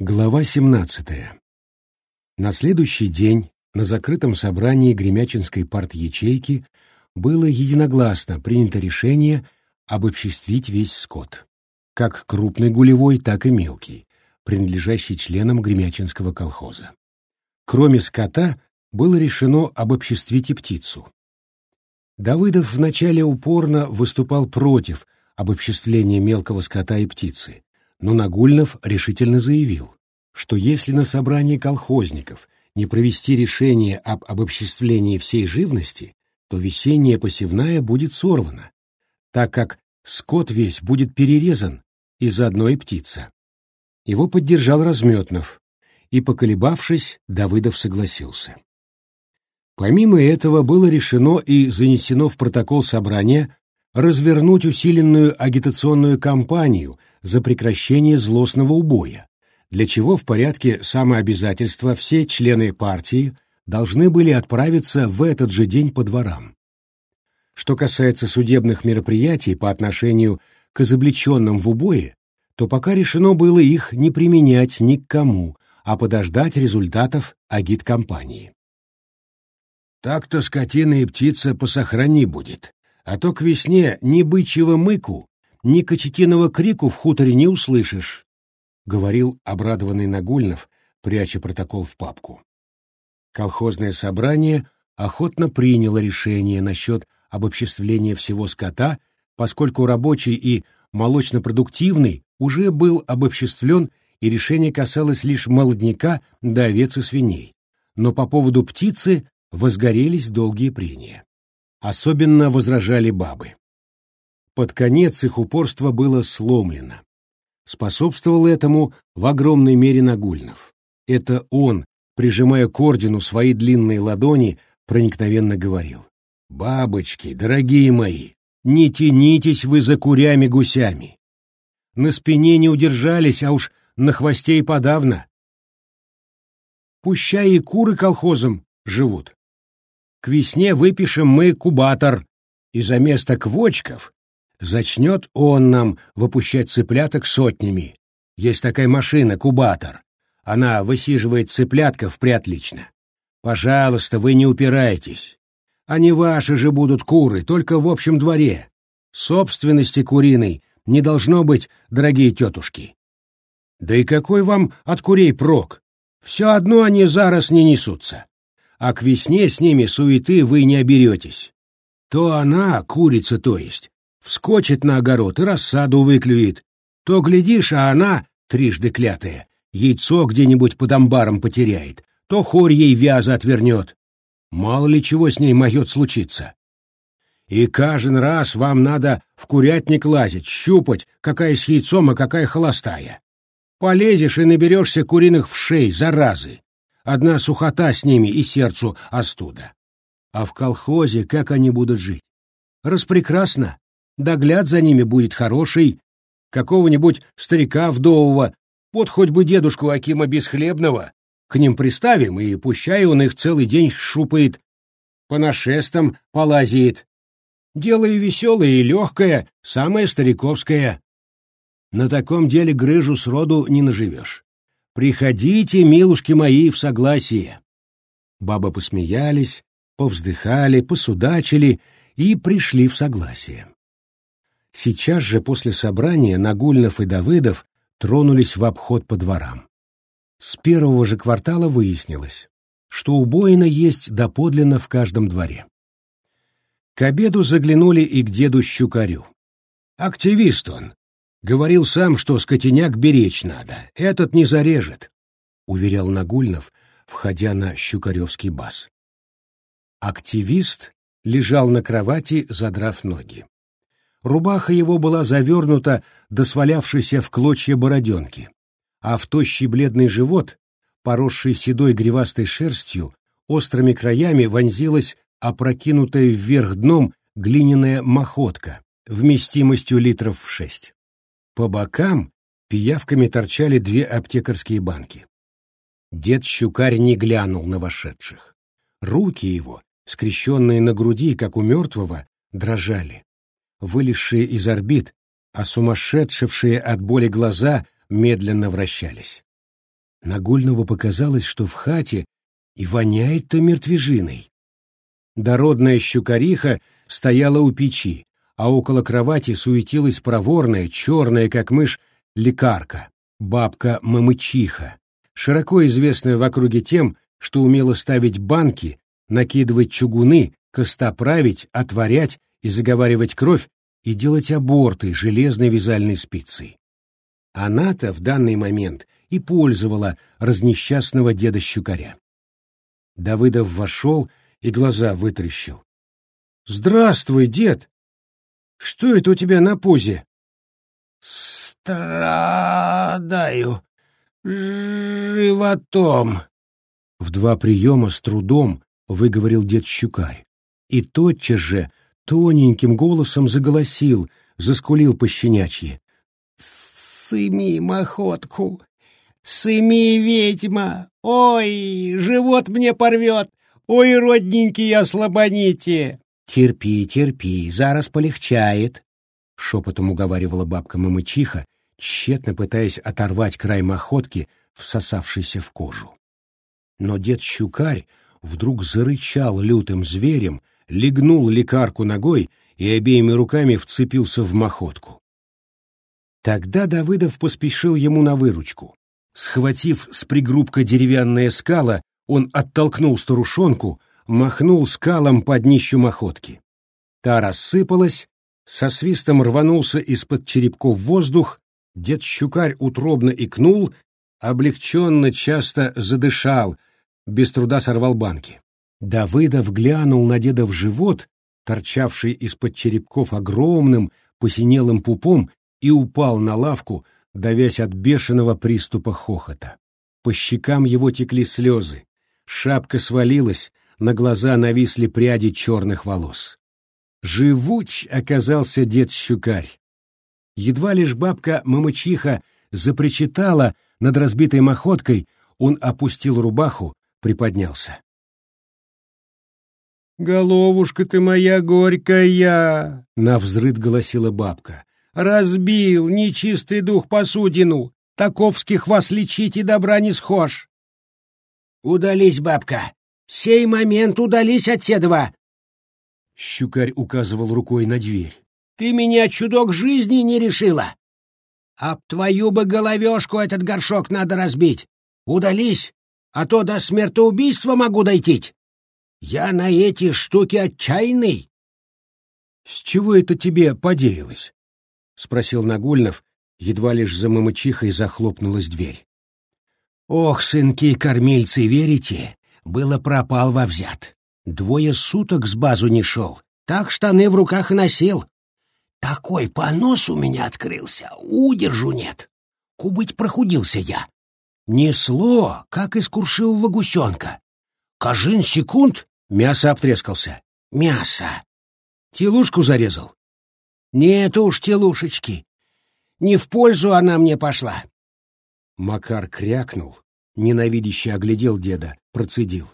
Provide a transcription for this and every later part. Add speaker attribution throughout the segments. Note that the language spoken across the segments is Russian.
Speaker 1: Глава 17. На следующий день на закрытом собрании Гремячинской парт-ячейки было единогласно принято решение обобществить весь скот, как крупный гулевой, так и мелкий, принадлежащий членам Гремячинского колхоза. Кроме скота было решено обобществить и птицу. Давыдов вначале упорно выступал против обобществления мелкого скота и птицы, но Нагульнов решительно заявил, что если на собрании колхозников не провести решение об обобществлении всей живности, то весенняя посевная будет сорвана, так как скот весь будет перерезан, и заодно и птица. Его поддержал Разметнов, и, поколебавшись, Давыдов согласился. Помимо этого было решено и занесено в протокол собрания развернуть усиленную агитационную кампанию за прекращение злостного убоя, для чего в порядке самообязательства все члены партии должны были отправиться в этот же день по дворам. Что касается судебных мероприятий по отношению к изобличенным в убое, то пока решено было их не применять ни к кому, а подождать результатов агит-компании. «Так-то скотина и птица посохрани будет», а то к весне ни бычьего мыку, ни кочетиного крику в хуторе не услышишь, — говорил обрадованный Нагульнов, пряча протокол в папку. Колхозное собрание охотно приняло решение насчет обобществления всего скота, поскольку рабочий и молочно-продуктивный уже был обобществлен, и решение касалось лишь молодняка да овец и свиней. Но по поводу птицы возгорелись долгие прения. Особенно возражали бабы. Под конец их упорство было сломлено. Способствовал этому в огромной мере Нагульнов. Это он, прижимая к ордену свои длинные ладони, проникновенно говорил. «Бабочки, дорогие мои, не тянитесь вы за курями-гусями. На спине не удержались, а уж на хвосте и подавно. Пущай и куры колхозом живут. К весне выпишем мы кубатор, и за место квочков зачнет он нам выпущать цыпляток сотнями. Есть такая машина, кубатор. Она высиживает цыплятков приотлично. Пожалуйста, вы не упирайтесь. Они ваши же будут куры, только в общем дворе. Собственности куриной не должно быть, дорогие тетушки. Да и какой вам от курей прок? Все одно они зараз не несутся а к весне с ними суеты вы не оберетесь. То она, курица то есть, вскочит на огород и рассаду выклюет, то, глядишь, а она, трижды клятая, яйцо где-нибудь под амбаром потеряет, то хорь ей вяза отвернет. Мало ли чего с ней могет случиться. И каждый раз вам надо в курятник лазить, щупать, какая с яйцом, а какая холостая. Полезешь и наберешься куриных вшей, заразы. Одна сухота с ними и сердцу остуда. А в колхозе как они будут жить? Распрекрасно. Догляд за ними будет хороший. Какого-нибудь старика вдового, вот хоть бы дедушку Акима Бесхлебного, к ним приставим, и пущай он их целый день шупает, по нашестам полазит. Дело и веселое, и легкое, самое стариковское. На таком деле грыжу сроду не наживешь. Приходите, милушки мои, в согласие. Бабы посмеялись, повздыхали, посудачили и пришли в согласие. Сейчас же после собрания Нагульнов и Давыдов тронулись в обход по дворам. С первого же квартала выяснилось, что убоина есть доподлинно в каждом дворе. К обеду заглянули и к деду Щукарю. Активист он, Говорил сам, что скотиняк беречь надо, этот не зарежет, — уверял Нагульнов, входя на щукаревский бас. Активист лежал на кровати, задрав ноги. Рубаха его была завернута до свалявшейся в клочья бороденки, а в тощий бледный живот, поросший седой гривастой шерстью, острыми краями вонзилась опрокинутая вверх дном глиняная махотка вместимостью литров в шесть. По бокам пиявками торчали две аптекарские банки. Дед Щукарь не глянул на вошедших. Руки его, скрещенные на груди, как у мертвого, дрожали. Вылезшие из орбит, а сумасшедшие от боли глаза медленно вращались. Нагульного показалось, что в хате и воняет-то мертвежиной. Дородная щукариха стояла у печи, а около кровати суетилась проворная, черная, как мышь, лекарка, бабка Мамычиха, широко известная в округе тем, что умела ставить банки, накидывать чугуны, костоправить, отварять и заговаривать кровь и делать аборты железной вязальной спицей. Она-то в данный момент и пользовала разнесчастного деда Щукаря. Давыдов вошел и глаза вытрящил. «Здравствуй, дед! Что это у тебя на пузе?»
Speaker 2: «Страдаю животом», —
Speaker 1: в два приема с трудом выговорил дед Щукарь. И тотчас же тоненьким голосом заголосил, заскулил пощенячьи.
Speaker 2: «Сыми мохотку! Сыми ведьма! Ой, живот мне порвет! Ой, родненький, ослабоните!»
Speaker 1: «Терпи, терпи, зараз полегчает», — шепотом уговаривала бабка Мамычиха, тщетно пытаясь оторвать край мохотки, всосавшийся в кожу. Но дед Щукарь вдруг зарычал лютым зверем, легнул лекарку ногой и обеими руками вцепился в мохотку. Тогда Давыдов поспешил ему на выручку. Схватив с пригрубка деревянная скала, он оттолкнул старушонку, махнул скалом под днищу мохотки. Та рассыпалась, со свистом рванулся из-под черепков воздух, дед Щукарь утробно икнул, облегченно часто задышал, без труда сорвал банки. Давыдов глянул на деда в живот, торчавший из-под черепков огромным, посинелым пупом, и упал на лавку, давясь от бешеного приступа хохота. По щекам его текли слезы, шапка свалилась, на глаза нависли пряди черных волос. Живуч оказался дед Щукарь. Едва лишь бабка Мамычиха запричитала над разбитой махоткой, он опустил рубаху, приподнялся.
Speaker 2: «Головушка ты моя горькая!» — навзрыд голосила бабка. «Разбил нечистый дух посудину! Таковских вас лечить и добра не схож!» «Удались, бабка! Сей момент удались от седова!»
Speaker 1: Щукарь указывал рукой на дверь.
Speaker 2: «Ты меня, чудок, жизни не решила! Об твою бы головешку этот горшок надо разбить! Удались, а то до смертоубийства могу дойти! Я на эти штуки отчаянный!»
Speaker 1: «С чего это тебе подеялось?» — спросил Нагульнов, едва лишь за мамычихой захлопнулась дверь.
Speaker 2: «Ох, сынки-кормильцы, верите? Было пропал во взят. Двое суток с базу не шел, так штаны в руках и носил. Такой понос у меня открылся, удержу нет. Кубыть прохудился я. Несло, как из куршивого гусенка. Кажин секунд, мясо обтрескался. Мясо.
Speaker 1: Телушку зарезал?
Speaker 2: Нет уж, телушечки. Не в пользу она мне пошла.
Speaker 1: Макар крякнул, ненавидяще оглядел деда, процедил.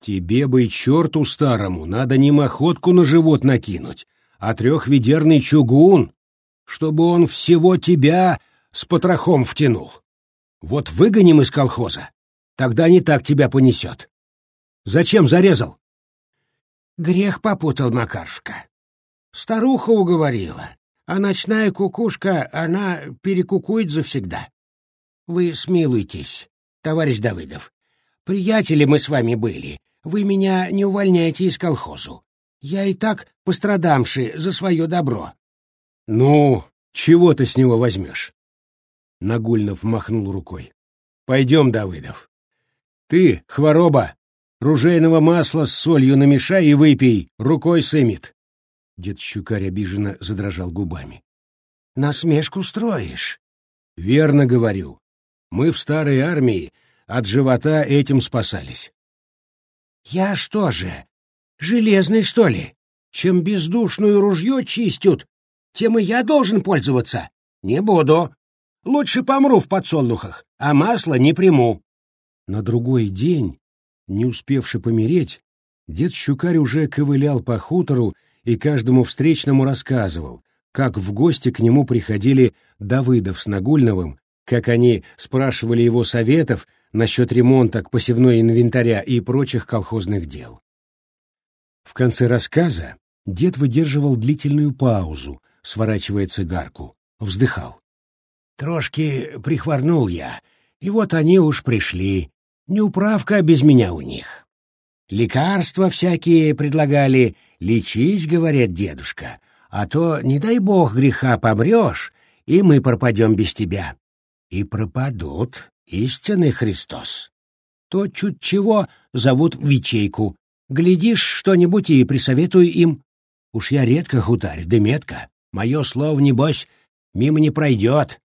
Speaker 1: «Тебе бы черту старому надо не махотку на живот накинуть, а трехведерный чугун, чтобы он всего тебя с потрохом втянул. Вот выгоним из колхоза, тогда не так тебя понесет. Зачем зарезал?»
Speaker 2: Грех попутал Макаршка. Старуха уговорила, а ночная кукушка, она перекукует завсегда. Вы смилуйтесь, товарищ Давыдов. Приятели мы с вами были. Вы меня не увольняйте из колхозу. Я и так пострадамши за свое добро.
Speaker 1: — Ну, чего ты с него возьмешь? Нагульнов махнул рукой. — Пойдем, Давыдов. Ты, хвороба, ружейного масла с солью намешай и выпей, рукой сымет. Дед Щукарь обиженно задрожал губами.
Speaker 2: — Насмешку строишь?
Speaker 1: — Верно говорю. Мы в старой армии от живота этим спасались.
Speaker 2: Я что же, железный, что ли? Чем бездушную ружье чистят, тем и я должен пользоваться. Не буду. Лучше помру в подсолнухах, а масло не приму.
Speaker 1: На другой день, не успевши помереть, дед Щукарь уже ковылял по хутору и каждому встречному рассказывал, как в гости к нему приходили Давыдов с Нагульновым как они спрашивали его советов насчет ремонта к посевной инвентаря и прочих колхозных дел. В конце рассказа дед выдерживал длительную паузу, сворачивая цигарку, вздыхал. «Трошки прихворнул я, и вот они уж пришли. Неуправка без меня у них. Лекарства всякие предлагали, лечись, говорят дедушка, а то, не дай бог, греха помрешь, и мы пропадем без тебя. И пропадут, истинный Христос. То чуть чего зовут в ячейку. Глядишь, что-нибудь и присоветую им. Уж я редко хутарю, да метко. Мое слово, небось, мимо не пройдет.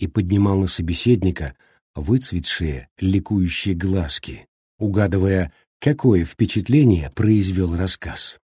Speaker 1: И поднимал на собеседника выцветшие, ликующие глазки, угадывая, какое впечатление произвел рассказ.